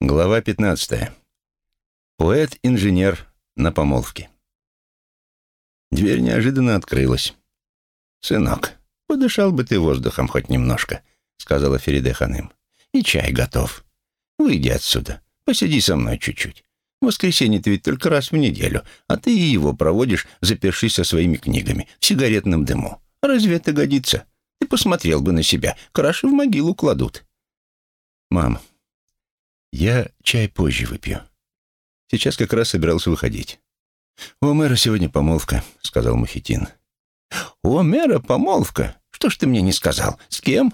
Глава 15. Поэт-инженер на помолвке. Дверь неожиданно открылась. «Сынок, подышал бы ты воздухом хоть немножко», — сказала Фериде Ханым. «И чай готов. Выйди отсюда, посиди со мной чуть-чуть. В воскресенье ты ведь только раз в неделю, а ты и его проводишь, запершись со своими книгами, в сигаретном дыму. Разве это годится? Ты посмотрел бы на себя, краши в могилу кладут». «Мам, я чай позже выпью. Сейчас как раз собирался выходить. «У мэра сегодня помолвка», — сказал Мухитин. «У мэра помолвка? Что ж ты мне не сказал? С кем?»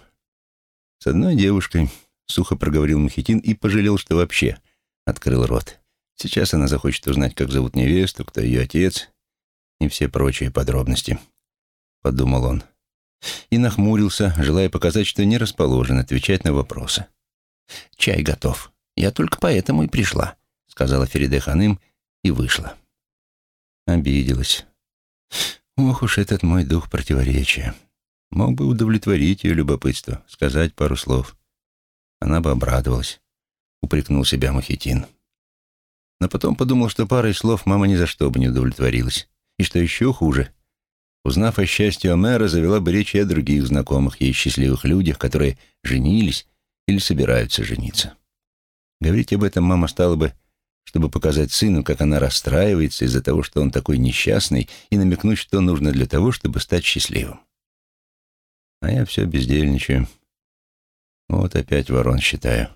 «С одной девушкой», — сухо проговорил Мухитин и пожалел, что вообще открыл рот. Сейчас она захочет узнать, как зовут невесту, кто ее отец и все прочие подробности, — подумал он. И нахмурился, желая показать, что не расположен отвечать на вопросы. «Чай готов», «Я только поэтому и пришла», — сказала Фериде Ханым и вышла. Обиделась. Ох уж этот мой дух противоречия. Мог бы удовлетворить ее любопытство, сказать пару слов. Она бы обрадовалась, упрекнул себя Мухитин. Но потом подумал, что парой слов мама ни за что бы не удовлетворилась. И что еще хуже, узнав о счастье Омера, завела бы речь и о других знакомых ей счастливых людях, которые женились или собираются жениться. Говорить об этом мама стала бы, чтобы показать сыну, как она расстраивается из-за того, что он такой несчастный, и намекнуть, что нужно для того, чтобы стать счастливым. А я все бездельничаю. Вот опять ворон считаю.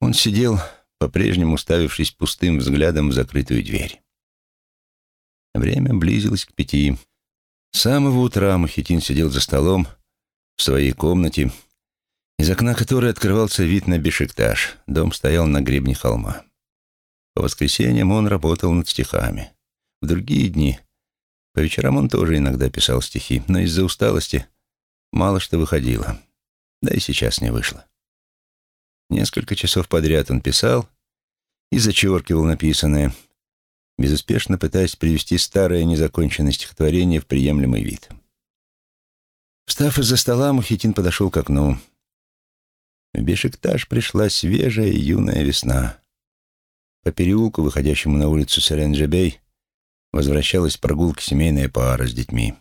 Он сидел, по-прежнему уставившись пустым взглядом в закрытую дверь. Время близилось к пяти. С самого утра Махитин сидел за столом в своей комнате, из окна которой открывался вид на Бешикташ. Дом стоял на гребне холма. По воскресеньям он работал над стихами. В другие дни, по вечерам он тоже иногда писал стихи, но из-за усталости мало что выходило. Да и сейчас не вышло. Несколько часов подряд он писал и зачеркивал написанное, безуспешно пытаясь привести старое незаконченное стихотворение в приемлемый вид. Встав из-за стола, Мухитин подошел к окну. В Бешикташ пришла свежая юная весна. По переулку, выходящему на улицу Серенджебей, возвращалась прогулка семейная пара с детьми.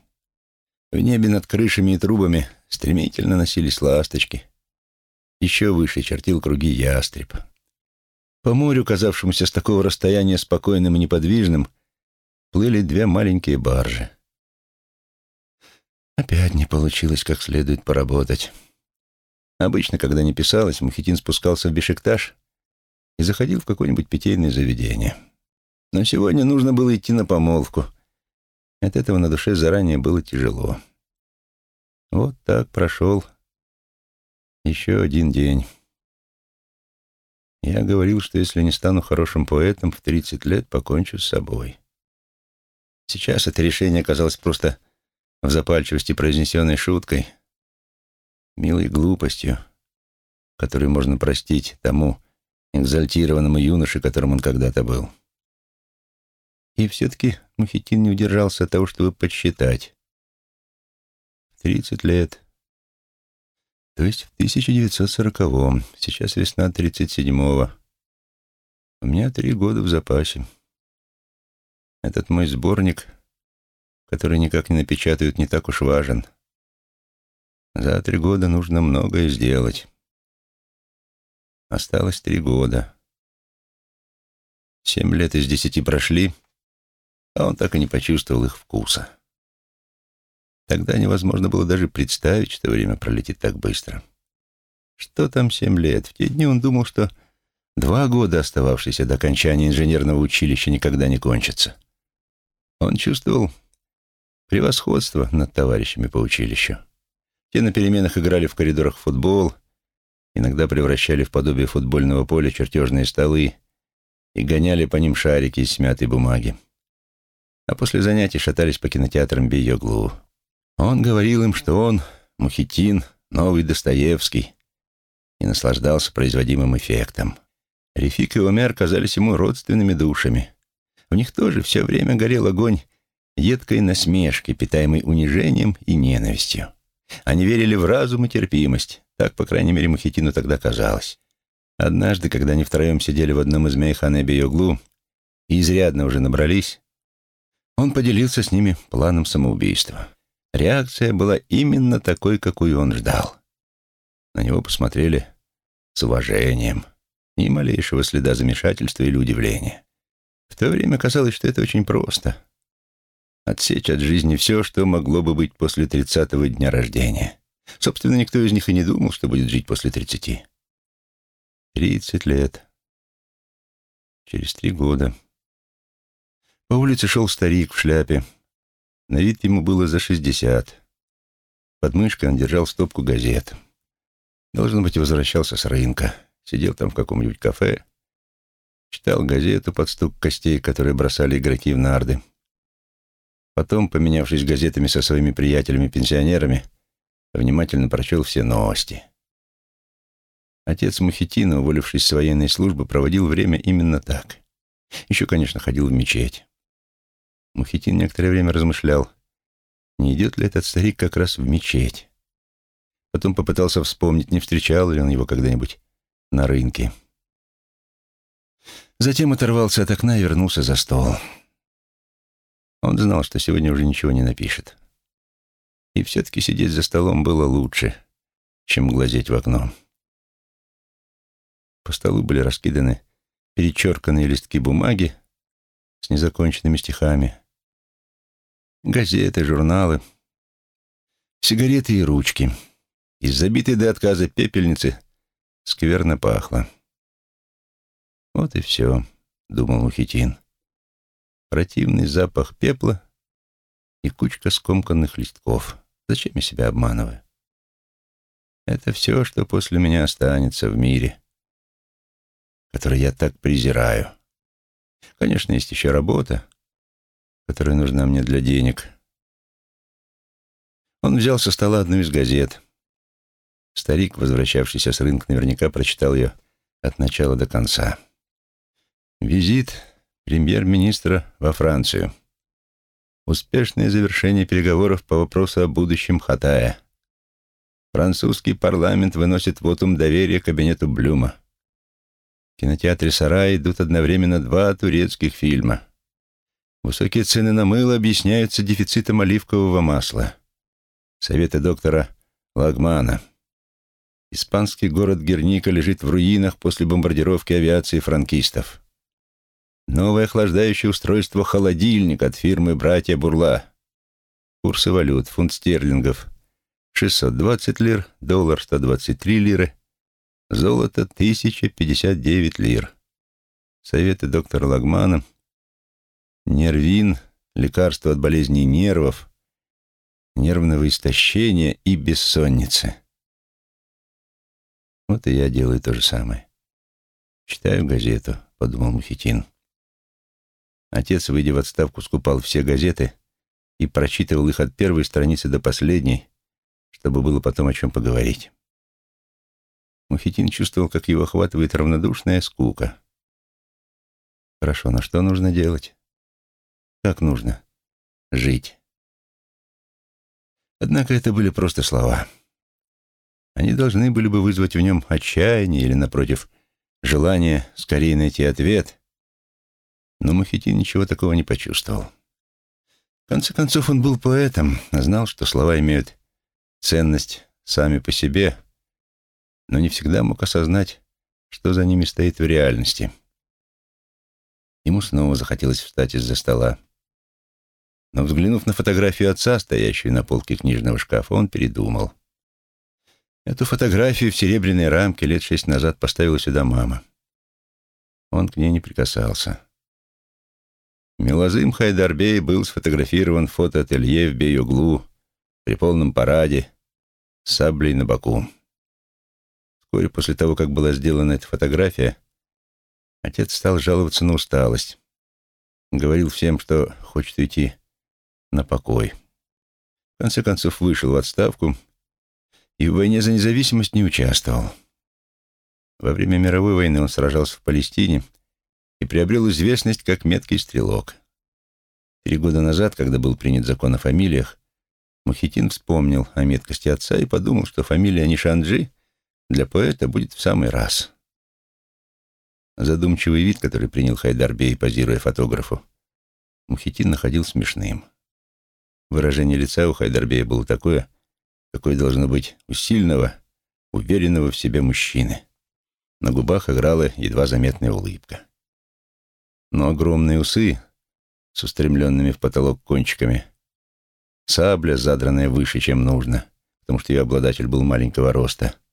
В небе над крышами и трубами стремительно носились ласточки. Еще выше чертил круги ястреб. По морю, казавшемуся с такого расстояния спокойным и неподвижным, плыли две маленькие баржи. Опять не получилось как следует поработать. Обычно, когда не писалось, Мухитин спускался в Бешикташ и заходил в какое-нибудь питейное заведение. Но сегодня нужно было идти на помолвку. От этого на душе заранее было тяжело. Вот так прошел еще один день. Я говорил, что если не стану хорошим поэтом, в 30 лет покончу с собой. Сейчас это решение оказалось просто в запальчивости произнесенной шуткой — милой глупостью, которую можно простить тому экзальтированному юноше, которым он когда-то был. И все-таки Мухитин не удержался от того, чтобы подсчитать. Тридцать лет. То есть в 1940-м. Сейчас весна 37-го. У меня три года в запасе. Этот мой сборник, который никак не напечатают, не так уж важен. За три года нужно многое сделать. Осталось три года. Семь лет из десяти прошли, а он так и не почувствовал их вкуса. Тогда невозможно было даже представить, что время пролетит так быстро. Что там семь лет? В те дни он думал, что два года, остававшиеся до окончания инженерного училища, никогда не кончатся. Он чувствовал превосходство над товарищами по училищу. Те на переменах играли в коридорах в футбол, иногда превращали в подобие футбольного поля чертежные столы и гоняли по ним шарики из смятой бумаги. А после занятий шатались по кинотеатрам Бейоглу. Он говорил им, что он Мухитин, новый Достоевский, и наслаждался производимым эффектом. Рефик и Омер казались ему родственными душами. В них тоже все время горел огонь едкой насмешки, питаемой унижением и ненавистью. Они верили в разум и терпимость. Так, по крайней мере, Мухитину тогда казалось. Однажды, когда они втроем сидели в одном из Мейханеби углу и изрядно уже набрались, он поделился с ними планом самоубийства. Реакция была именно такой, какую он ждал. На него посмотрели с уважением, ни малейшего следа замешательства или удивления. В то время казалось, что это очень просто. Отсечь от жизни все, что могло бы быть после тридцатого дня рождения. Собственно, никто из них и не думал, что будет жить после тридцати. Тридцать лет. Через три года. По улице шел старик в шляпе. На вид ему было за шестьдесят. Под мышкой он держал стопку газет. Должно быть, возвращался с рынка. Сидел там в каком-нибудь кафе. Читал газету под стук костей, которые бросали игроки в нарды. Потом, поменявшись газетами со своими приятелями-пенсионерами, внимательно прочел все новости. Отец Мухитина, уволившись с военной службы, проводил время именно так. Еще, конечно, ходил в мечеть. Мухитин некоторое время размышлял, не идет ли этот старик как раз в мечеть. Потом попытался вспомнить, не встречал ли он его когда-нибудь на рынке. Затем оторвался от окна и вернулся за стол. Он знал, что сегодня уже ничего не напишет. И все-таки сидеть за столом было лучше, чем глазеть в окно. По столу были раскиданы перечерканные листки бумаги с незаконченными стихами, газеты, журналы, сигареты и ручки. Из забитой до отказа пепельницы скверно пахло. «Вот и все», — думал Мухитин. Противный запах пепла и кучка скомканных листков. Зачем я себя обманываю? Это все, что после меня останется в мире, который я так презираю. Конечно, есть еще работа, которая нужна мне для денег. Он взял со стола одну из газет. Старик, возвращавшийся с рынка, наверняка прочитал ее от начала до конца. Визит премьер-министра во Францию. Успешное завершение переговоров по вопросу о будущем Хатая. Французский парламент выносит вотум доверия кабинету Блюма. В кинотеатре «Сарай» идут одновременно два турецких фильма. Высокие цены на мыло объясняются дефицитом оливкового масла. Советы доктора Лагмана. Испанский город Герника лежит в руинах после бомбардировки авиации франкистов. Новое охлаждающее устройство «Холодильник» от фирмы «Братья Бурла». Курсы валют. Фунт стерлингов 620 лир, доллар 123 лиры, золото 1059 лир. Советы доктора Лагмана. Нервин, лекарство от болезней нервов, нервного истощения и бессонницы. Вот и я делаю то же самое. Читаю газету, подумал Мухитин. Отец, выйдя в отставку, скупал все газеты и прочитывал их от первой страницы до последней, чтобы было потом о чем поговорить. Мухитин чувствовал, как его охватывает равнодушная скука. Хорошо, но что нужно делать? Как нужно жить? Однако это были просто слова. Они должны были бы вызвать в нем отчаяние или, напротив, желание скорее найти ответ, но Мухитин ничего такого не почувствовал. В конце концов, он был поэтом, знал, что слова имеют ценность сами по себе, но не всегда мог осознать, что за ними стоит в реальности. Ему снова захотелось встать из-за стола. Но, взглянув на фотографию отца, стоящую на полке книжного шкафа, он передумал. Эту фотографию в серебряной рамке лет шесть назад поставила сюда мама. Он к ней не прикасался. Милозым Хайдарбей был сфотографирован в фотоателье в Бейоглу при полном параде с саблей на боку. Вскоре после того, как была сделана эта фотография, отец стал жаловаться на усталость. Говорил всем, что хочет уйти на покой. В конце концов вышел в отставку и в войне за независимость не участвовал. Во время мировой войны он сражался в Палестине и приобрел известность как меткий стрелок. Три года назад, когда был принят закон о фамилиях, Мухитин вспомнил о меткости отца и подумал, что фамилия Нишанджи для поэта будет в самый раз. Задумчивый вид, который принял Хайдарбей, позируя фотографу, Мухитин находил смешным. Выражение лица у Хайдарбея было такое, какое должно быть у сильного, уверенного в себе мужчины. На губах играла едва заметная улыбка. Но огромные усы с устремленными в потолок кончиками, сабля, задранная выше, чем нужно, потому что ее обладатель был маленького роста —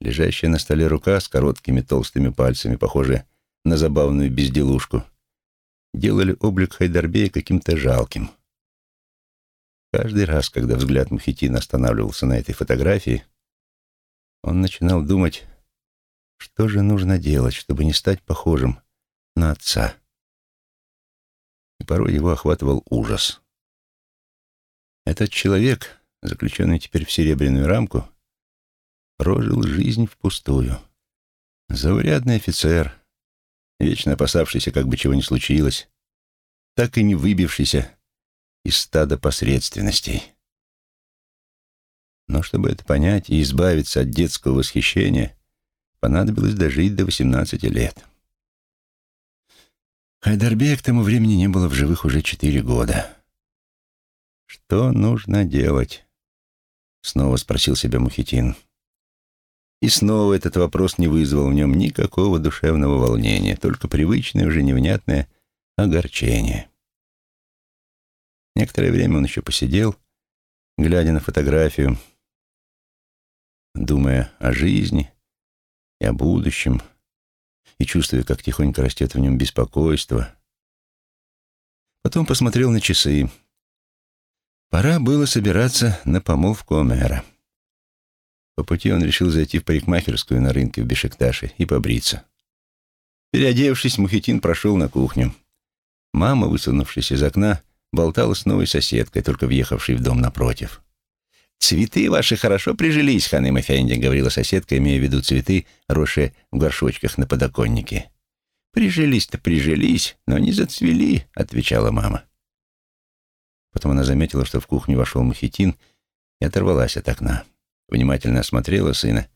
Лежащая на столе рука с короткими толстыми пальцами, похожая на забавную безделушку, делали облик Хайдарбея каким-то жалким. Каждый раз, когда взгляд Мухитина останавливался на этой фотографии, он начинал думать, что же нужно делать, чтобы не стать похожим на отца. И порой его охватывал ужас. Этот человек, заключенный теперь в серебряную рамку, прожил жизнь впустую. Заурядный офицер, вечно опасавшийся, как бы чего ни случилось, так и не выбившийся из стада посредственностей. Но чтобы это понять и избавиться от детского восхищения, понадобилось дожить до 18 лет. Хайдарбея к тому времени не было в живых уже четыре года. «Что нужно делать?» — снова спросил себя Мухитин. И снова этот вопрос не вызвал в нем никакого душевного волнения, только привычное, уже невнятное огорчение. Некоторое время он еще посидел, глядя на фотографию, думая о жизни и о будущем, и чувствуя, как тихонько растет в нем беспокойство. Потом посмотрел на часы. Пора было собираться на помолвку Омера. По пути он решил зайти в парикмахерскую на рынке в Бешикташе и побриться. Переодевшись, Мухитин прошел на кухню. Мама, высунувшись из окна, болтала с новой соседкой, только въехавшей в дом напротив. «Цветы ваши хорошо прижились, ханым Эфенди», — говорила соседка, имея в виду цветы, росшие в горшочках на подоконнике. «Прижились-то прижились, но не зацвели», — отвечала мама. Потом она заметила, что в кухню вошел Мухитин и оторвалась от окна внимательно осмотрела сына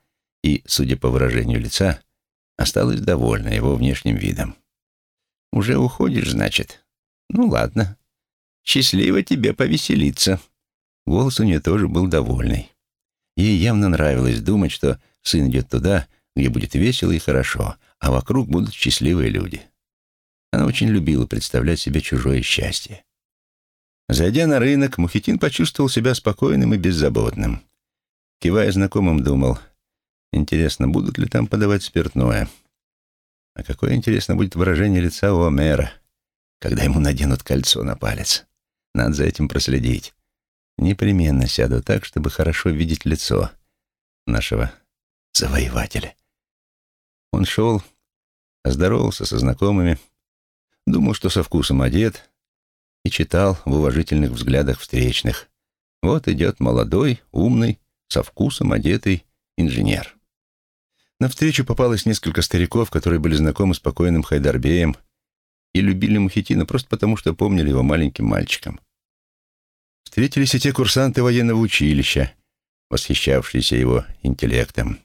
и, судя по выражению лица, осталась довольна его внешним видом. «Уже уходишь, значит? Ну ладно. Счастливо тебе повеселиться». Голос у нее тоже был довольный. Ей явно нравилось думать, что сын идет туда, где будет весело и хорошо, а вокруг будут счастливые люди. Она очень любила представлять себе чужое счастье. Зайдя на рынок, Мухитин почувствовал себя спокойным и беззаботным. Кивая знакомым, думал, интересно, будут ли там подавать спиртное. А какое, интересно, будет выражение лица у Омера, когда ему наденут кольцо на палец. Надо за этим проследить. Непременно сяду так, чтобы хорошо видеть лицо нашего завоевателя. Он шел, здоровался со знакомыми, думал, что со вкусом одет, и читал в уважительных взглядах встречных. Вот идет молодой, умный, со вкусом одетый инженер. На встречу попалось несколько стариков, которые были знакомы с покойным Хайдарбеем и любили Мухитина просто потому, что помнили его маленьким мальчиком. Встретились и те курсанты военного училища, восхищавшиеся его интеллектом.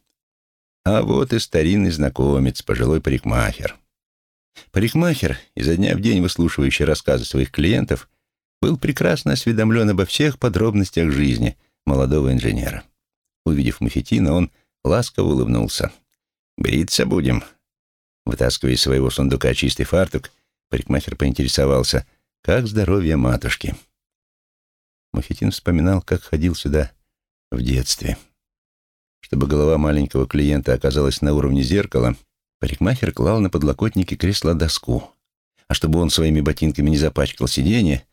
А вот и старинный знакомец, пожилой парикмахер. Парикмахер, изо дня в день выслушивающий рассказы своих клиентов, был прекрасно осведомлен обо всех подробностях жизни молодого инженера. Увидев Мухитина, он ласково улыбнулся. «Бриться будем». Вытаскивая из своего сундука чистый фартук, парикмахер поинтересовался, как здоровье матушки. Мухитин вспоминал, как ходил сюда в детстве. Чтобы голова маленького клиента оказалась на уровне зеркала, парикмахер клал на подлокотнике кресла доску, а чтобы он своими ботинками не запачкал сиденье,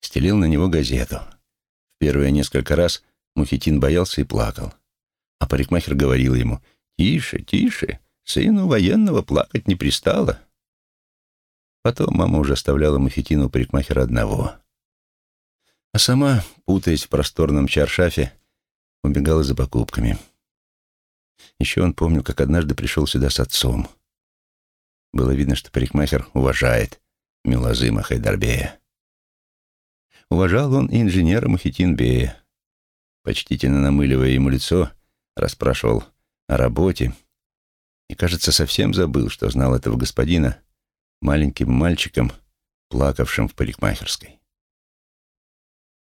стелил на него газету. В первые несколько раз Мухитин боялся и плакал. А парикмахер говорил ему, «Тише, тише, сыну военного плакать не пристало». Потом мама уже оставляла Мухитину парикмахера одного. А сама, путаясь в просторном чаршафе, убегала за покупками. Еще он помнил, как однажды пришел сюда с отцом. Было видно, что парикмахер уважает Милазыма Хайдарбея. Уважал он и инженера Мухитинбея, почтительно намыливая ему лицо, расспрашивал о работе и, кажется, совсем забыл, что знал этого господина маленьким мальчиком, плакавшим в парикмахерской.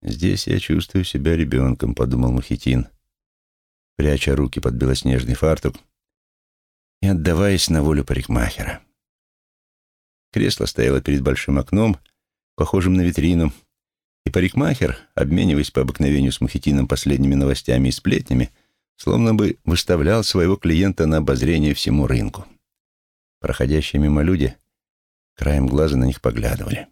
«Здесь я чувствую себя ребенком», — подумал Мухитин, пряча руки под белоснежный фартук и отдаваясь на волю парикмахера. Кресло стояло перед большим окном, похожим на витрину, и парикмахер, обмениваясь по обыкновению с Мухитином последними новостями и сплетнями, словно бы выставлял своего клиента на обозрение всему рынку. Проходящие мимо люди краем глаза на них поглядывали.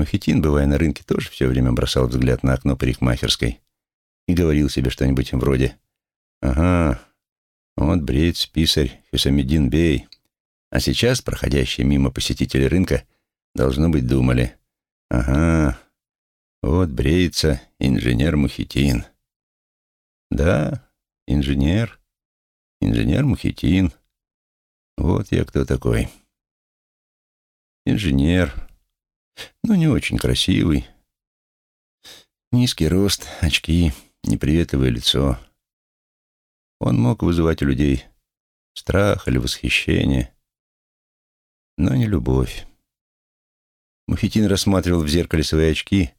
Мухитин, бывая на рынке, тоже все время бросал взгляд на окно парикмахерской и говорил себе что-нибудь вроде «Ага, вот бреет писарь Хюсамедин Бей». А сейчас проходящие мимо посетители рынка, должно быть, думали «Ага, вот бреется инженер Мухитин». Да, инженер, инженер Мухитин. Вот я кто такой. Инженер, но не очень красивый. Низкий рост, очки, неприветливое лицо. Он мог вызывать у людей страх или восхищение, но не любовь. Мухитин рассматривал в зеркале свои очки,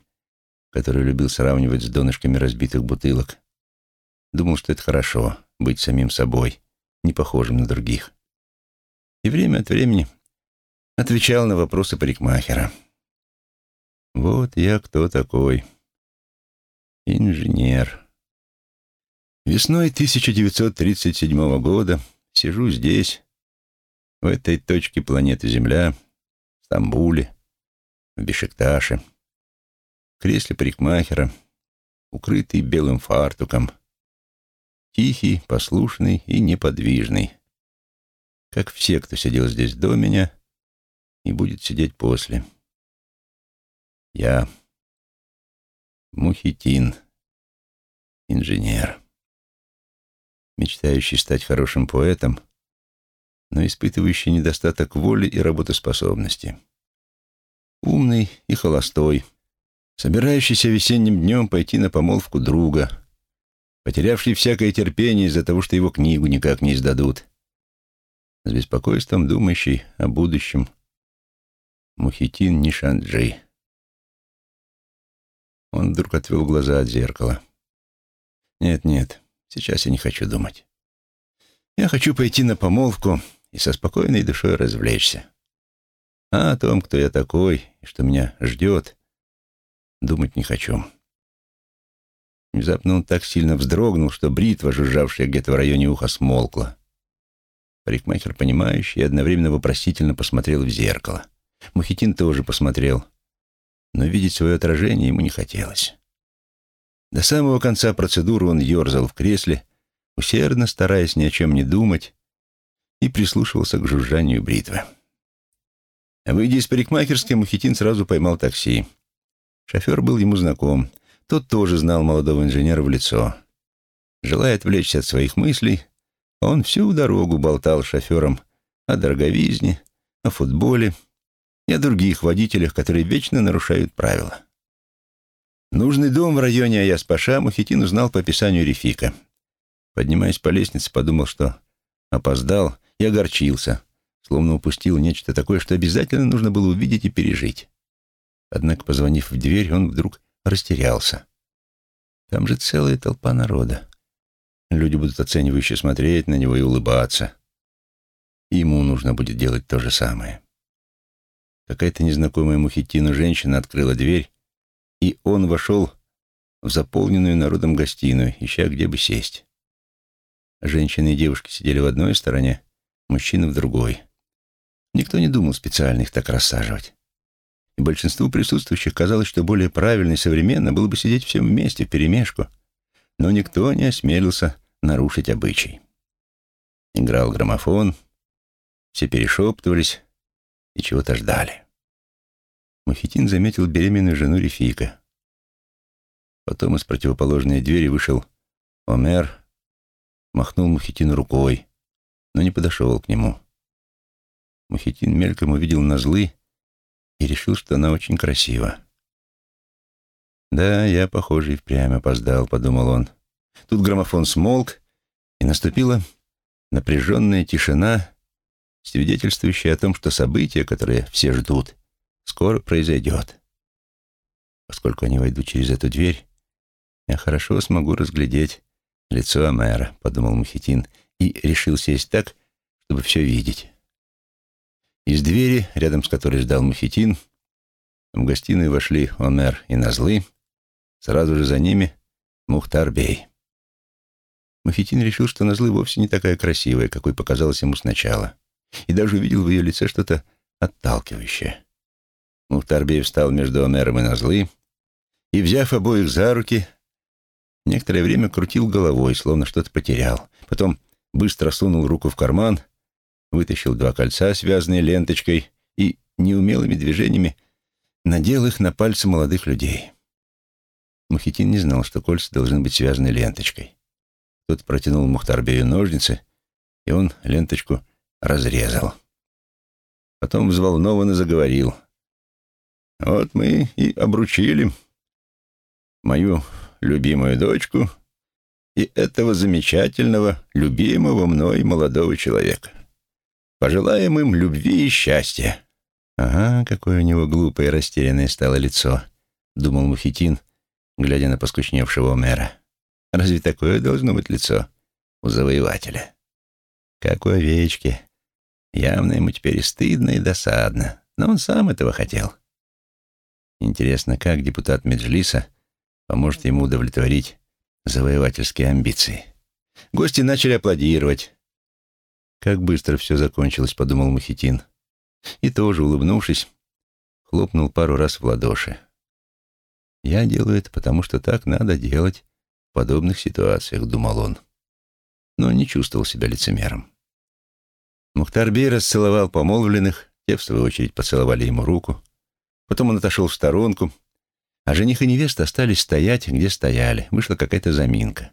которые любил сравнивать с донышками разбитых бутылок. Думал, что это хорошо — быть самим собой, не похожим на других. И время от времени отвечал на вопросы парикмахера. «Вот я кто такой. Инженер. Весной 1937 года сижу здесь, в этой точке планеты Земля, в Стамбуле, в Бешикташе, в кресле парикмахера, укрытый белым фартуком, Тихий, послушный и неподвижный. Как все, кто сидел здесь до меня и будет сидеть после. Я Мухитин, инженер, мечтающий стать хорошим поэтом, но испытывающий недостаток воли и работоспособности. Умный и холостой, собирающийся весенним днем пойти на помолвку друга — потерявший всякое терпение из-за того, что его книгу никак не издадут, с беспокойством думающий о будущем Мухитин Нишанджи. Он вдруг отвел глаза от зеркала. «Нет, нет, сейчас я не хочу думать. Я хочу пойти на помолвку и со спокойной душой развлечься. А о том, кто я такой и что меня ждет, думать не хочу». Внезапно он так сильно вздрогнул, что бритва, жужжавшая где-то в районе уха, смолкла. Парикмахер, понимающий, одновременно вопросительно посмотрел в зеркало. Мухитин тоже посмотрел, но видеть свое отражение ему не хотелось. До самого конца процедуры он ерзал в кресле, усердно стараясь ни о чем не думать, и прислушивался к жужжанию бритвы. Выйдя из парикмахерской, Мухитин сразу поймал такси. Шофер был ему знаком — тот тоже знал молодого инженера в лицо. Желая отвлечься от своих мыслей, он всю дорогу болтал шофером о дороговизне, о футболе и о других водителях, которые вечно нарушают правила. Нужный дом в районе Аяс-Паша Мухитин узнал по описанию Рефика. Поднимаясь по лестнице, подумал, что опоздал и огорчился, словно упустил нечто такое, что обязательно нужно было увидеть и пережить. Однако, позвонив в дверь, он вдруг растерялся. Там же целая толпа народа. Люди будут оценивающе смотреть на него и улыбаться. Ему нужно будет делать то же самое. Какая-то незнакомая Мухитину женщина открыла дверь, и он вошел в заполненную народом гостиную, ища где бы сесть. Женщины и девушки сидели в одной стороне, мужчины в другой. Никто не думал специально их так рассаживать и большинству присутствующих казалось, что более правильно и современно было бы сидеть всем вместе, вперемешку. Но никто не осмелился нарушить обычай. Играл граммофон, все перешептывались и чего-то ждали. Мухитин заметил беременную жену Рефика. Потом из противоположной двери вышел Омер, махнул Мухитину рукой, но не подошел к нему. Мухитин мельком увидел Назлы и решил, что она очень красива. «Да, я, похоже, и впрямь опоздал», — подумал он. Тут граммофон смолк, и наступила напряженная тишина, свидетельствующая о том, что событие, которое все ждут, скоро произойдет. Поскольку они войдут через эту дверь, я хорошо смогу разглядеть лицо Амера, подумал Мухитин, и решил сесть так, чтобы все видеть. Из двери, рядом с которой ждал Мухитин, в гостиную вошли Омер и Назлы, сразу же за ними Мухтар-бей. Мухитин решил, что Назлы вовсе не такая красивая, какой показалось ему сначала, и даже увидел в ее лице что-то отталкивающее. Мухтар-бей встал между Омером и Назлы и, взяв обоих за руки, некоторое время крутил головой, словно что-то потерял. Потом быстро сунул руку в карман, вытащил два кольца, связанные ленточкой, и неумелыми движениями надел их на пальцы молодых людей. Мухитин не знал, что кольца должны быть связаны ленточкой. Тот протянул Мухтарбею ножницы, и он ленточку разрезал. Потом взволнованно заговорил. «Вот мы и обручили мою любимую дочку и этого замечательного, любимого мной молодого человека. Пожелаем им любви и счастья». «Ага, какое у него глупое и растерянное стало лицо», — думал Мухитин, глядя на поскучневшего мэра. Разве такое должно быть лицо у завоевателя? Как у овечки. Явно ему теперь и стыдно, и досадно. Но он сам этого хотел. Интересно, как депутат Меджлиса поможет ему удовлетворить завоевательские амбиции. Гости начали аплодировать. Как быстро все закончилось, подумал Мухитин. И тоже, улыбнувшись, хлопнул пару раз в ладоши. Я делаю это, потому что так надо делать в подобных ситуациях, думал он, но не чувствовал себя лицемером. Мухтарбей расцеловал помолвленных, те, в свою очередь, поцеловали ему руку. Потом он отошел в сторонку, а жених и невеста остались стоять, где стояли. Вышла какая-то заминка.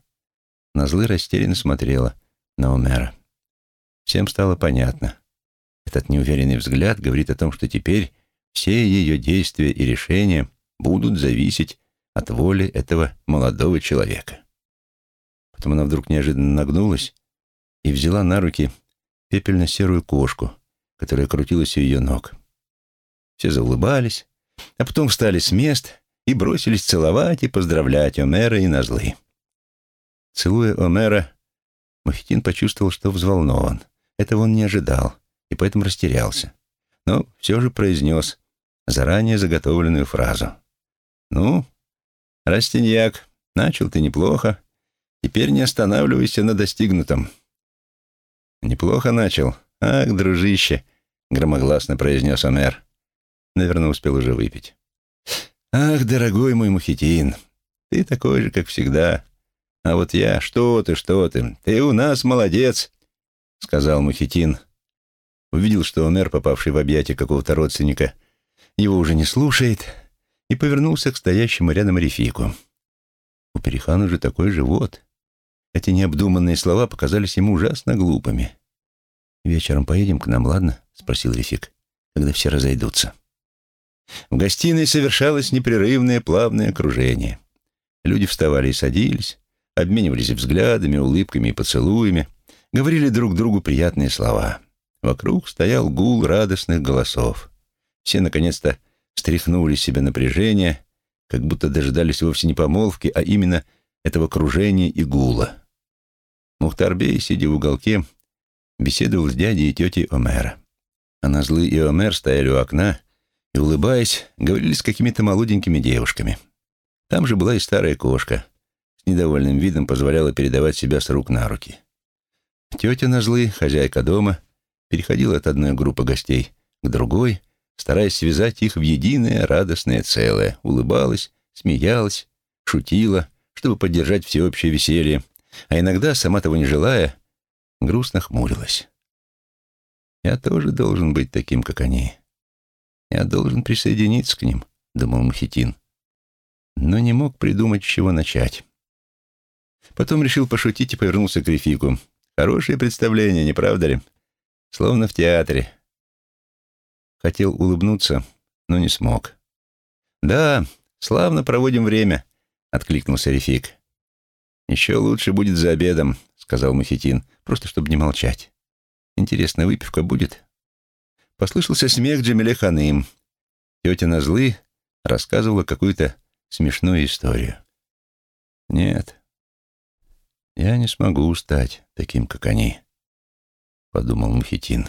Назлы растерянно смотрела на Омера. Всем стало понятно. Этот неуверенный взгляд говорит о том, что теперь все ее действия и решения будут зависеть от воли этого молодого человека. Потом она вдруг неожиданно нагнулась и взяла на руки пепельно-серую кошку, которая крутилась у ее ног. Все заулыбались, а потом встали с мест и бросились целовать и поздравлять Омера и Назлы. Целуя Омера, Мухитин почувствовал, что взволнован. Этого он не ожидал и поэтому растерялся. Но все же произнес заранее заготовленную фразу. «Ну, «Растиньяк, начал ты неплохо. Теперь не останавливайся на достигнутом». «Неплохо начал. Ах, дружище», — громогласно произнес Омер. Наверное, успел уже выпить. «Ах, дорогой мой Мухитин, ты такой же, как всегда. А вот я, что ты, что ты, ты у нас молодец», — сказал Мухитин. Увидел, что Омер, попавший в объятия какого-то родственника, его уже не слушает, — и повернулся к стоящему рядом Рефику. У Перехана же такой живот. Эти необдуманные слова показались ему ужасно глупыми. «Вечером поедем к нам, ладно?» — спросил Рефик, когда все разойдутся. В гостиной совершалось непрерывное плавное окружение. Люди вставали и садились, обменивались взглядами, улыбками и поцелуями, говорили друг другу приятные слова. Вокруг стоял гул радостных голосов. Все, наконец-то, стряхнули с себя напряжение, как будто дожидались вовсе не помолвки, а именно этого кружения и гула. Мухтарбей, сидя в уголке, беседовал с дядей и тетей Омера. А Назлы и Омер стояли у окна и, улыбаясь, говорили с какими-то молоденькими девушками. Там же была и старая кошка. С недовольным видом позволяла передавать себя с рук на руки. Тетя Назлы, хозяйка дома, переходила от одной группы гостей к другой стараясь связать их в единое радостное целое, улыбалась, смеялась, шутила, чтобы поддержать всеобщее веселье, а иногда, сама того не желая, грустно хмурилась. «Я тоже должен быть таким, как они. Я должен присоединиться к ним», — думал Мухитин. Но не мог придумать, с чего начать. Потом решил пошутить и повернулся к Рефику. «Хорошее представление, не правда ли? Словно в театре. Хотел улыбнуться, но не смог. «Да, славно проводим время», — откликнулся Рефик. «Еще лучше будет за обедом», — сказал Мухитин, просто чтобы не молчать. «Интересно, выпивка будет?» Послышался смех Джамиле Ханым. Тетя Назлы рассказывала какую-то смешную историю. «Нет, я не смогу стать таким, как они», — подумал Мухитин.